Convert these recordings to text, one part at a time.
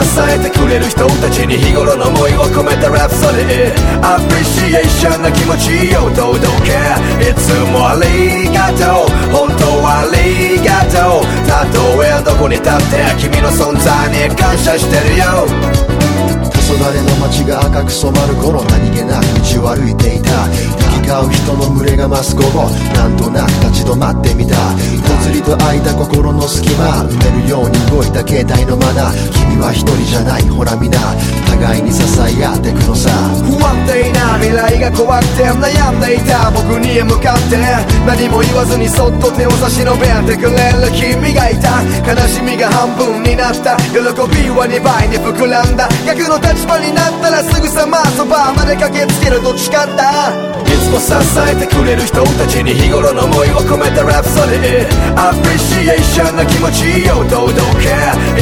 支えてくれる人たちに日頃の思いを込めたラプソディ。アプリシエーションな気持ちを届けいつもありがとう本当はありがとうたとえどこに立って君の存在に感謝してるよ黄昏の街が赤く染まる頃何気なく道を歩いていた行き交う人の群れが増す午後なんとなく立ち止まってみたぽつりと開いた心の隙間埋めるように動いた携帯のマナー君は一人じゃないほら皆互いに支え合ってくのさ不安定な未来が怖くて悩んでいた僕に向かって何も言わずにそっと手を差し伸べてくれる君がいた悲しみが半分になった喜びは2倍に膨らんだ逆の立場になったらすぐさまそばまで駆けつけるどっちかだいつも支えてくれる人たちに日頃の思いを込めたラプソディアプリシエーションな気持ちを届け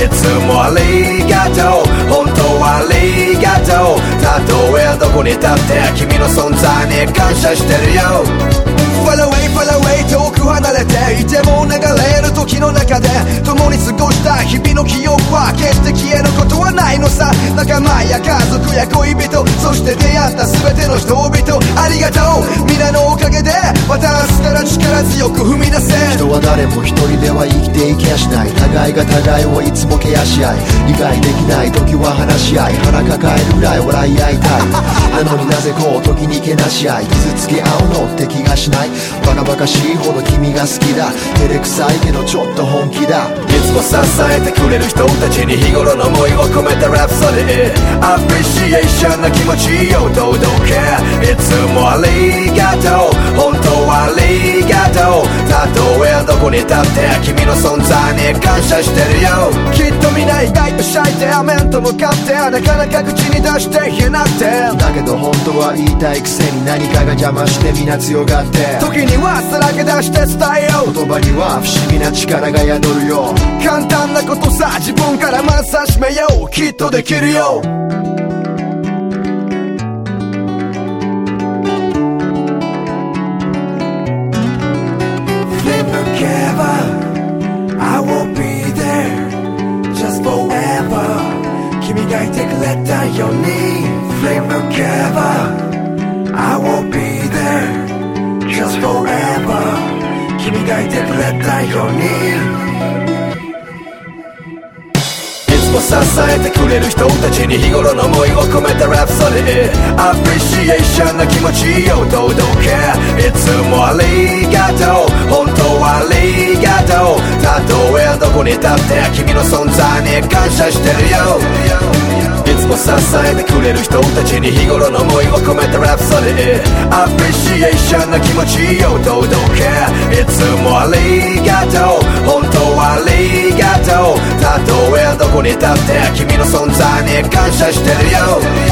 いつもありがとう。本当はありがとう。たとえどこに立って君の存在に感謝してるよ。Far away, far away 遠く離れていても流れる時の中で共に過ごした日々の記憶は決して消えることないのさ。仲間や家族や恋人。そして出会った全ての人々。ありがとう。皆のおかげで私から力強く踏み出せ。人は誰も一人では生きていけやしない。互いが互いをいつもケアし合い。理解できない時は話し合い。腹抱えるぐらい笑い合いたい。なのになぜこう時にけなし合い傷つけ合うのって気がしない。バカバカしいほど君が好きだ。照れくさいけどちょっと本気だ。いつも支えてくれる人たちに日頃の思いを込めたラプソディアプリシエーションな気持ちを届けいつもありがとう。本当はありがとう。たとえどこに立って君の存在に感謝してるよ。きっと皆意外とシャイで面と向かってなかなか口に出して言えなくて。だけど本当は言いたいくせに何かが邪魔して皆強がって。時にはさらけ出して伝えよう。言葉には不思議な力が宿るよ。簡単なことさ自分からまず始めよう。きっとできるよ。Flip together, I will be there just forever. 君がいてくれたように Flip together, I will be there. Just forever. 君がいてくれたようにいつも支えてくれる人たちに日頃の思いを込めたラプソディアプリシエーションな気持ちを届けいつもありがとう本当はありがとうたとえどこに立って君の存在に感謝してるよ支えてくれる人たちに日頃の思いを込めたラプソディアプリシエーションな気持ちを届けいつもありがとう。本当はありがとう。たとえどこに立って君の存在に感謝してるよ。